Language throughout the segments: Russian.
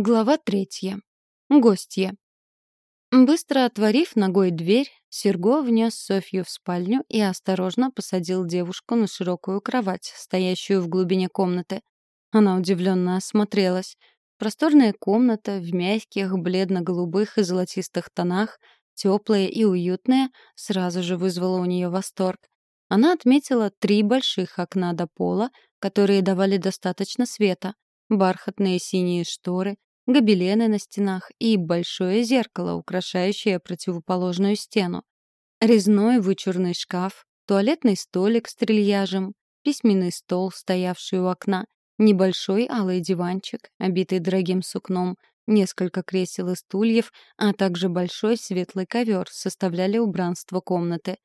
Глава третья. Гостья. Быстро отворив ногой дверь, Серго внес Софью в спальню и осторожно посадил девушку на широкую кровать, стоящую в глубине комнаты. Она удивленно осмотрелась. Просторная комната в мягких, бледно-голубых и золотистых тонах, теплая и уютная, сразу же вызвала у нее восторг. Она отметила три больших окна до пола, которые давали достаточно света — бархатные синие шторы, гобелены на стенах и большое зеркало, украшающее противоположную стену. Резной вычурный шкаф, туалетный столик с трильяжем, письменный стол, стоявший у окна, небольшой алый диванчик, обитый дорогим сукном, несколько кресел и стульев, а также большой светлый ковер составляли убранство комнаты.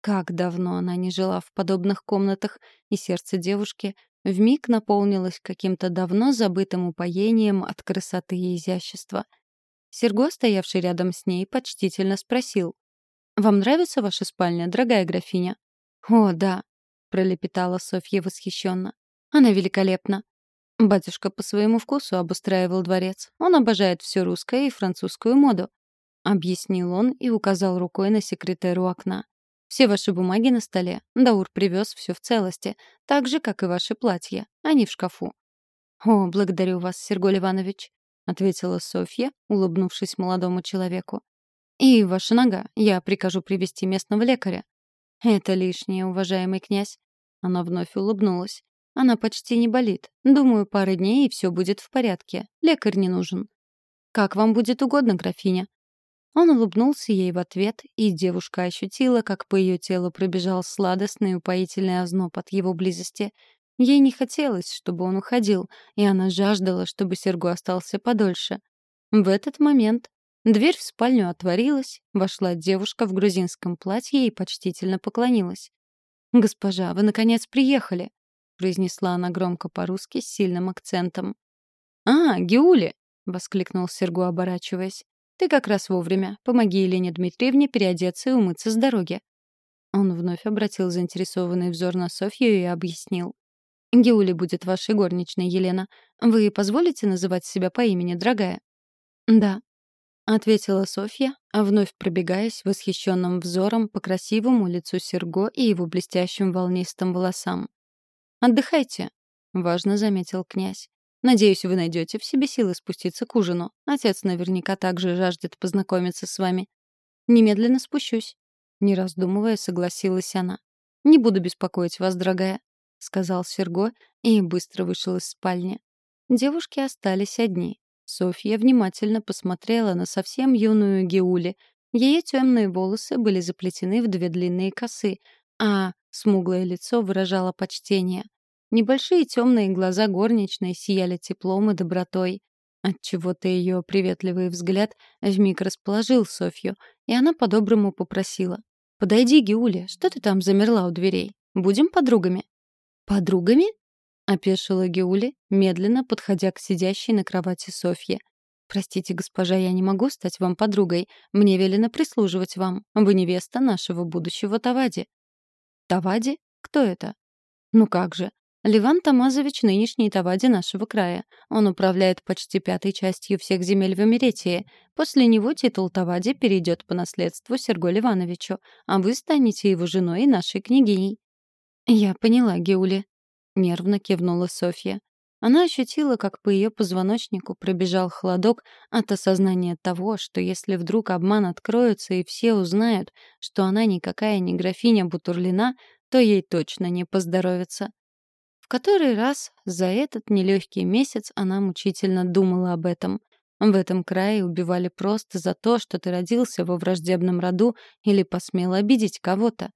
Как давно она не жила в подобных комнатах, и сердце девушки вмиг наполнилось каким-то давно забытым упоением от красоты и изящества. Серго, стоявший рядом с ней, почтительно спросил. «Вам нравится ваша спальня, дорогая графиня?» «О, да», — пролепетала Софья восхищенно. «Она великолепна. Батюшка по своему вкусу обустраивал дворец. Он обожает все русское и французскую моду», — объяснил он и указал рукой на секретеру окна. Все ваши бумаги на столе. Даур привез все в целости, так же, как и ваши платья. Они в шкафу». «О, благодарю вас, Сергей Иванович», — ответила Софья, улыбнувшись молодому человеку. «И ваша нога. Я прикажу привести местного лекаря». «Это лишнее, уважаемый князь». Она вновь улыбнулась. «Она почти не болит. Думаю, пары дней, и все будет в порядке. Лекарь не нужен». «Как вам будет угодно, графиня», он улыбнулся ей в ответ, и девушка ощутила, как по ее телу пробежал сладостный упоительный озноб от его близости. Ей не хотелось, чтобы он уходил, и она жаждала, чтобы Серго остался подольше. В этот момент дверь в спальню отворилась, вошла девушка в грузинском платье и почтительно поклонилась. «Госпожа, вы, наконец, приехали!» — произнесла она громко по-русски с сильным акцентом. «А, Геули!» — воскликнул Серго, оборачиваясь. Ты как раз вовремя. Помоги Елене Дмитриевне переодеться и умыться с дороги». Он вновь обратил заинтересованный взор на Софью и объяснил. «Геули будет вашей горничной, Елена. Вы позволите называть себя по имени, дорогая?» «Да», — ответила Софья, вновь пробегаясь восхищенным взором по красивому лицу Серго и его блестящим волнистым волосам. «Отдыхайте», — важно заметил князь. Надеюсь, вы найдете в себе силы спуститься к ужину. Отец наверняка также жаждет познакомиться с вами. Немедленно спущусь. Не раздумывая, согласилась она. «Не буду беспокоить вас, дорогая», — сказал Серго и быстро вышел из спальни. Девушки остались одни. Софья внимательно посмотрела на совсем юную Геули. Ее темные волосы были заплетены в две длинные косы, а смуглое лицо выражало почтение. Небольшие темные глаза горничной сияли теплом и добротой. Отчего-то ее приветливый взгляд вмиг расположил Софью, и она по-доброму попросила. «Подойди, Геуля, что ты там замерла у дверей? Будем подругами?» «Подругами?» — опешила Геули, медленно подходя к сидящей на кровати Софье. «Простите, госпожа, я не могу стать вам подругой. Мне велено прислуживать вам. Вы невеста нашего будущего Тавади». «Тавади? Кто это?» «Ну как же, Ливан Тамазович — нынешний Тавади нашего края. Он управляет почти пятой частью всех земель в Эмеретии. После него титул Тавади перейдет по наследству Серго Ливановичу, а вы станете его женой и нашей княгиней». «Я поняла, Геули», — нервно кивнула Софья. Она ощутила, как по ее позвоночнику пробежал холодок от осознания того, что если вдруг обман откроется и все узнают, что она никакая не графиня Бутурлина, то ей точно не поздоровится. В который раз за этот нелегкий месяц она мучительно думала об этом. В этом крае убивали просто за то, что ты родился во враждебном роду или посмел обидеть кого-то.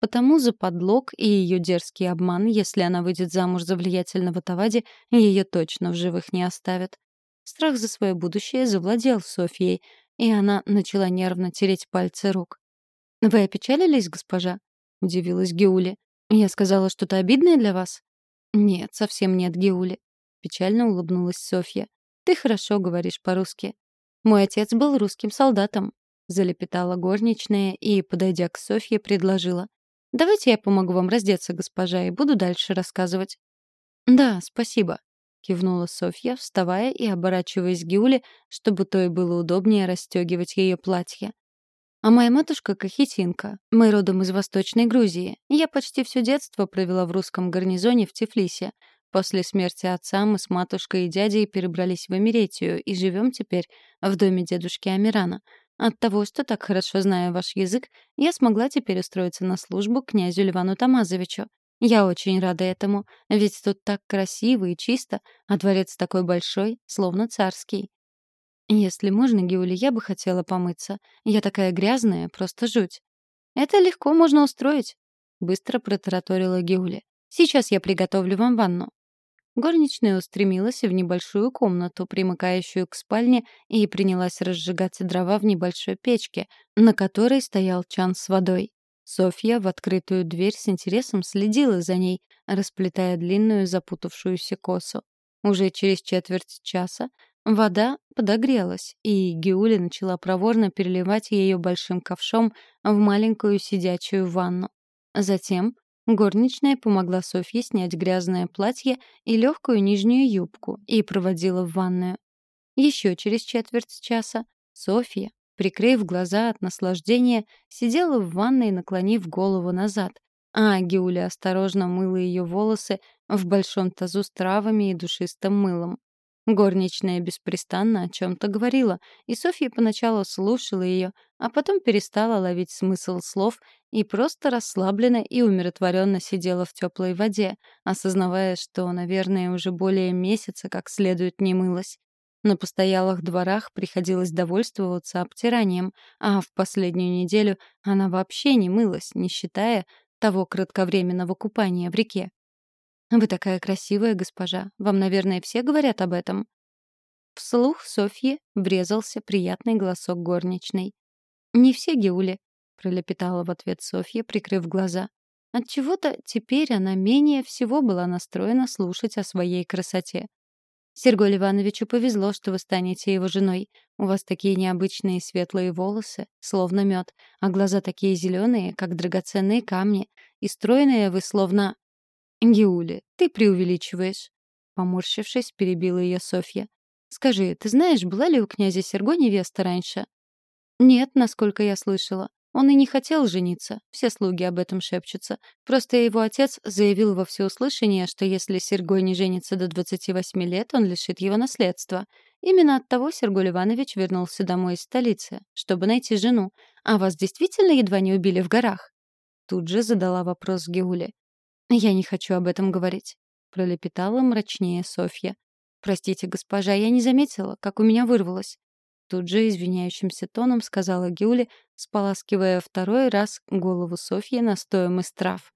Потому за подлог и ее дерзкий обман, если она выйдет замуж за влиятельного Тавади, ее точно в живых не оставят. Страх за свое будущее завладел Софьей, и она начала нервно тереть пальцы рук. «Вы опечалились, госпожа?» — удивилась Геули. «Я сказала что-то обидное для вас?» «Нет, совсем нет, Геули», — печально улыбнулась Софья. «Ты хорошо говоришь по-русски. Мой отец был русским солдатом», — залепетала горничная и, подойдя к Софье, предложила. «Давайте я помогу вам раздеться, госпожа, и буду дальше рассказывать». «Да, спасибо», — кивнула Софья, вставая и оборачиваясь к Гиуле, чтобы той было удобнее расстегивать ее платье. «А моя матушка — кахетинка. Мы родом из Восточной Грузии. Я почти все детство провела в русском гарнизоне в Тифлисе. После смерти отца мы с матушкой и дядей перебрались в Эмеретию и живем теперь в доме дедушки Амирана. От того, что так хорошо знаю ваш язык, я смогла теперь устроиться на службу князю Ливану Тамазовичу. Я очень рада этому, ведь тут так красиво и чисто, а дворец такой большой, словно царский. Если можно, Геули, я бы хотела помыться. Я такая грязная, просто жуть. Это легко можно устроить, быстро протараторила Геули. Сейчас я приготовлю вам ванну. Горничная устремилась в небольшую комнату, примыкающую к спальне, и принялась разжигать дрова в небольшой печке, на которой стоял чан с водой. Софья в открытую дверь с интересом следила за ней, расплетая длинную запутавшуюся косу. Уже через четверть часа вода подогрелась, и Геуля начала проворно переливать ее большим ковшом в маленькую сидячую ванну. Затем Горничная помогла Софье снять грязное платье и легкую нижнюю юбку и проводила в ванную. Еще через четверть часа Софья, прикрыв глаза от наслаждения, сидела в ванной, наклонив голову назад, а Геуля осторожно мыла ее волосы в большом тазу с травами и душистым мылом. Горничная беспрестанно о чем-то говорила, и Софья поначалу слушала ее, а потом перестала ловить смысл слов и просто расслабленно и умиротворенно сидела в теплой воде, осознавая, что, наверное, уже более месяца как следует не мылась. На постоялых дворах приходилось довольствоваться обтиранием, а в последнюю неделю она вообще не мылась, не считая того кратковременного купания в реке. «Вы такая красивая, госпожа. Вам, наверное, все говорят об этом?» Вслух Софьи врезался приятный голосок горничной. «Не все, Геули», — пролепетала в ответ Софья, прикрыв глаза. Отчего-то теперь она менее всего была настроена слушать о своей красоте. Сергею Ивановичу повезло, что вы станете его женой. У вас такие необычные светлые волосы, словно мед, а глаза такие зеленые, как драгоценные камни, и стройные вы словно... «Геули, ты преувеличиваешь», — поморщившись, перебила ее Софья. «Скажи, ты знаешь, была ли у князя Серго невеста раньше?» «Нет, насколько я слышала. Он и не хотел жениться. Все слуги об этом шепчутся. Просто его отец заявил во всеуслышание, что если Сергой не женится до 28 лет, он лишит его наследства. Именно от того Сергой Иванович вернулся домой из столицы, чтобы найти жену. А вас действительно едва не убили в горах?» Тут же задала вопрос Геуле. «Я не хочу об этом говорить», — пролепетала мрачнее Софья. «Простите, госпожа, я не заметила, как у меня вырвалось». Тут же извиняющимся тоном сказала Гюли, споласкивая второй раз голову Софьи настоем из трав.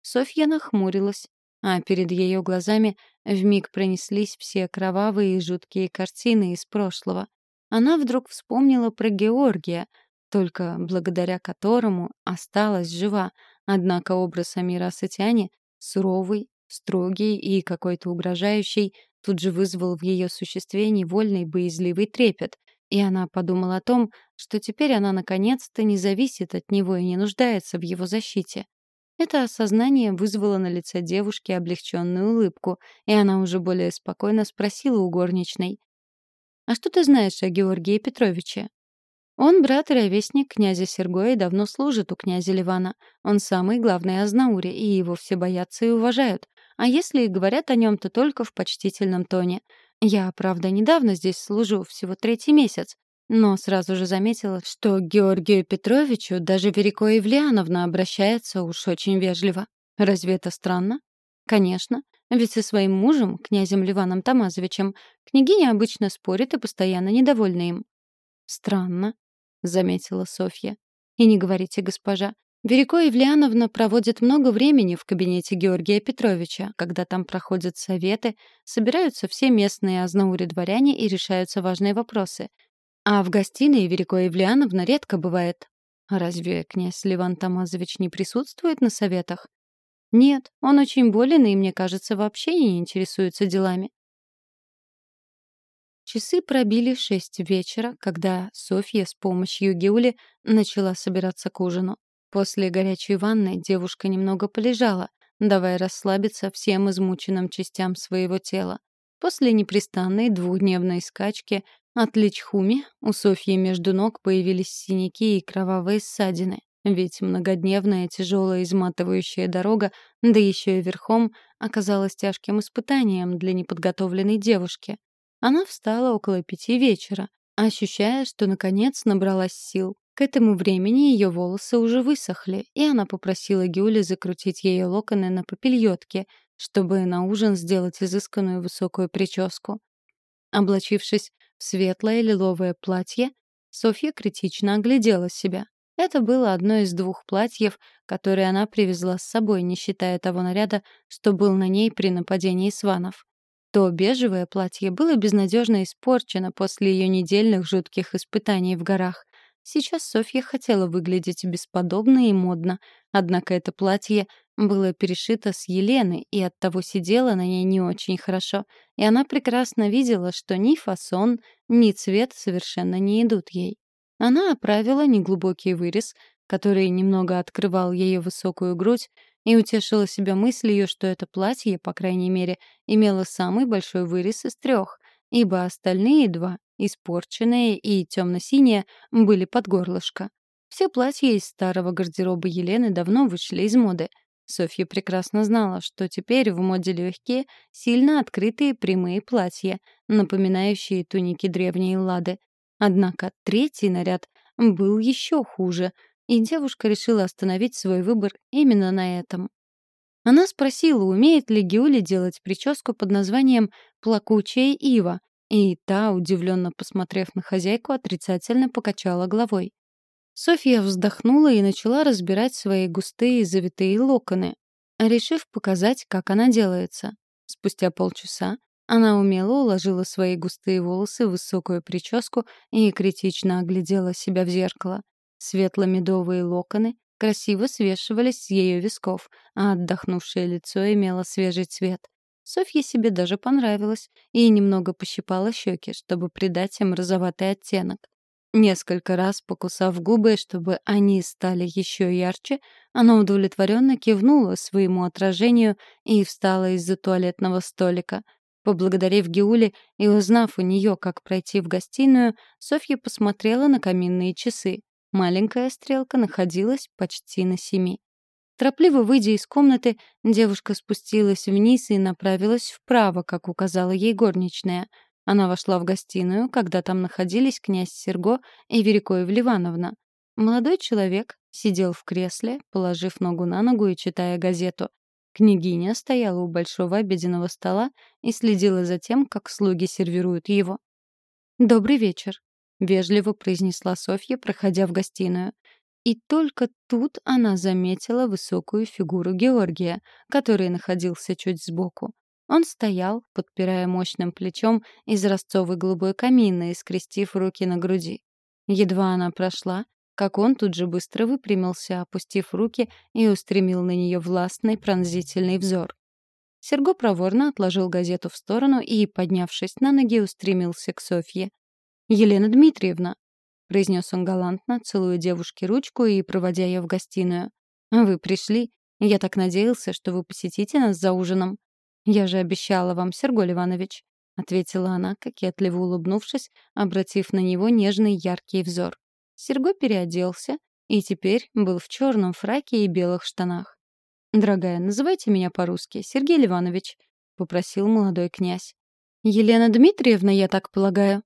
Софья нахмурилась, а перед ее глазами вмиг пронеслись все кровавые и жуткие картины из прошлого. Она вдруг вспомнила про Георгия, только благодаря которому осталась жива, Однако образ Амира Сатяни, суровый, строгий и какой-то угрожающий, тут же вызвал в ее существе невольный боязливый трепет, и она подумала о том, что теперь она наконец-то не зависит от него и не нуждается в его защите. Это осознание вызвало на лице девушки облегченную улыбку, и она уже более спокойно спросила у горничной. «А что ты знаешь о Георгии Петровиче?» Он брат и ровесник князя Сергоя и давно служит у князя Ливана. Он самый главный Азнаури, и его все боятся и уважают. А если и говорят о нем, то только в почтительном тоне. Я, правда, недавно здесь служу, всего третий месяц. Но сразу же заметила, что к Георгию Петровичу даже Верико Евлеановна обращается уж очень вежливо. Разве это странно? Конечно, ведь со своим мужем, князем Ливаном Тамазовичем, княгиня обычно спорит и постоянно недовольна им. Странно заметила Софья. И не говорите, госпожа. Верико Евлеановна проводит много времени в кабинете Георгия Петровича, когда там проходят советы, собираются все местные азнаури-дворяне и решаются важные вопросы. А в гостиной Верико Евлеановна редко бывает. Разве князь Ливан Тамазович не присутствует на советах? Нет, он очень болен и, мне кажется, вообще не интересуется делами. Часы пробили шесть вечера, когда Софья с помощью Геули начала собираться к ужину. После горячей ванны девушка немного полежала, давая расслабиться всем измученным частям своего тела. После непрестанной двухдневной скачки от Личхуми у Софьи между ног появились синяки и кровавые ссадины. Ведь многодневная тяжелая изматывающая дорога, да еще и верхом, оказалась тяжким испытанием для неподготовленной девушки. Она встала около пяти вечера, ощущая, что наконец набралась сил. К этому времени ее волосы уже высохли, и она попросила Гюли закрутить ее локоны на попельотке, чтобы на ужин сделать изысканную высокую прическу. Облачившись в светлое лиловое платье, Софья критично оглядела себя. Это было одно из двух платьев, которые она привезла с собой, не считая того наряда, что был на ней при нападении сванов. То бежевое платье было безнадежно испорчено после ее недельных жутких испытаний в горах. Сейчас Софья хотела выглядеть бесподобно и модно, однако это платье было перешито с Елены и оттого сидело на ней не очень хорошо, и она прекрасно видела, что ни фасон, ни цвет совершенно не идут ей. Она оправила неглубокий вырез, который немного открывал ее высокую грудь, и утешила себя мыслью, что это платье, по крайней мере, имело самый большой вырез из трех, ибо остальные два, испорченные и темно-синие, были под горлышко. Все платья из старого гардероба Елены давно вышли из моды. Софья прекрасно знала, что теперь в моде легкие, сильно открытые прямые платья, напоминающие туники древней Лады. Однако третий наряд был еще хуже, и девушка решила остановить свой выбор именно на этом. Она спросила, умеет ли Геули делать прическу под названием «плакучая ива», и та, удивленно посмотрев на хозяйку, отрицательно покачала головой. Софья вздохнула и начала разбирать свои густые завитые локоны, решив показать, как она делается. Спустя полчаса она умело уложила свои густые волосы в высокую прическу и критично оглядела себя в зеркало. Светло-медовые локоны красиво свешивались с ее висков, а отдохнувшее лицо имело свежий цвет. Софье себе даже понравилось и немного пощипала щеки, чтобы придать им розоватый оттенок. Несколько раз покусав губы, чтобы они стали еще ярче, она удовлетворенно кивнула своему отражению и встала из-за туалетного столика, Поблагодарив Геуле и узнав у нее, как пройти в гостиную, Софья посмотрела на каминные часы. Маленькая стрелка находилась почти на семи. Торопливо выйдя из комнаты, девушка спустилась вниз и направилась вправо, как указала ей горничная. Она вошла в гостиную, когда там находились князь Серго и Верикоев Ливановна. Молодой человек сидел в кресле, положив ногу на ногу и читая газету. Княгиня стояла у большого обеденного стола и следила за тем, как слуги сервируют его. «Добрый вечер», — вежливо произнесла Софья, проходя в гостиную. И только тут она заметила высокую фигуру Георгия, который находился чуть сбоку. Он стоял, подпирая мощным плечом изразцовый голубой камин и скрестив руки на груди. Едва она прошла, как он тут же быстро выпрямился, опустив руки и устремил на нее властный пронзительный взор. Серго проворно отложил газету в сторону и, поднявшись на ноги, устремился к Софье. «Елена Дмитриевна», — произнес он галантно, целуя девушке ручку и проводя ее в гостиную. «Вы пришли. Я так надеялся, что вы посетите нас за ужином. Я же обещала вам, Серго Иванович», — ответила она, кокетливо улыбнувшись, обратив на него нежный яркий взор. Серго переоделся и теперь был в черном фраке и белых штанах. «Дорогая, называйте меня по-русски, Сергей Ливанович», — попросил молодой князь. «Елена Дмитриевна, я так полагаю?»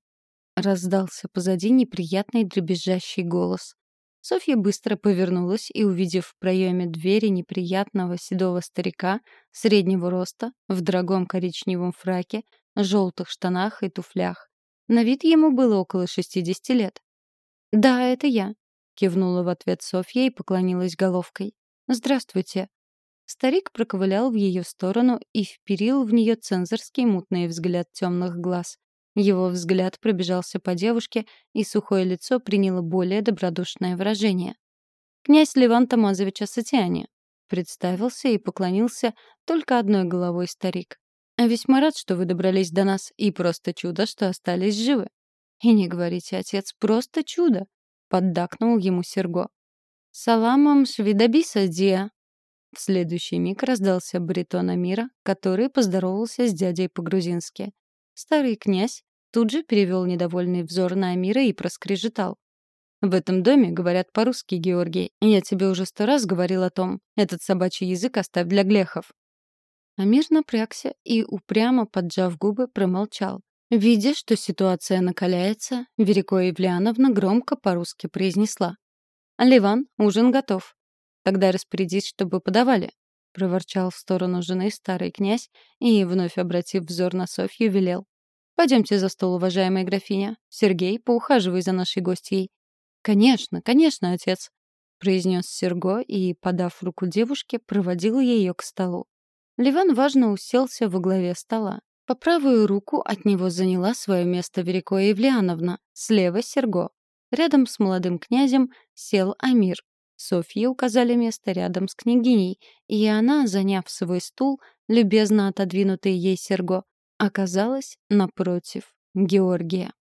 Раздался позади неприятный дребезжащий голос. Софья быстро повернулась и, увидев в проеме двери неприятного седого старика среднего роста, в дорогом коричневом фраке, желтых штанах и туфлях. На вид ему было около 60 лет. «Да, это я», — кивнула в ответ Софья и поклонилась головкой. «Здравствуйте». Старик проковылял в ее сторону и вперил в нее цензорский мутный взгляд темных глаз. Его взгляд пробежался по девушке, и сухое лицо приняло более добродушное выражение. «Князь Леван Тамазович Асатиани», — представился и поклонился только одной головой старик. «Весьма рад, что вы добрались до нас, и просто чудо, что остались живы. «И не говорите, отец, просто чудо!» — поддакнул ему Серго. «Саламам швидобиса, диа!» В следующий миг раздался баритон Амира, который поздоровался с дядей по-грузински. Старый князь тут же перевел недовольный взор на Амира и проскрежетал. «В этом доме говорят по-русски, Георгий. Я тебе уже сто раз говорил о том. Этот собачий язык оставь для глехов». Амир напрягся и, упрямо поджав губы, промолчал. Видя, что ситуация накаляется, Верико Евлеановна громко по-русски произнесла. «Ливан, ужин готов. Тогда распорядись, чтобы подавали», — проворчал в сторону жены старый князь и, вновь обратив взор на Софью, велел. «Пойдемте за стол, уважаемая графиня. Сергей, поухаживай за нашей гостьей. «Конечно, конечно, отец», — произнес Серго и, подав руку девушке, проводил ее к столу. Ливан важно уселся во главе стола. По правую руку от него заняла свое место Верико Евлеановна, слева — Серго. Рядом с молодым князем сел Амир. Софье указали место рядом с княгиней, и она, заняв свой стул, любезно отодвинутый ей Серго, оказалась напротив Георгия.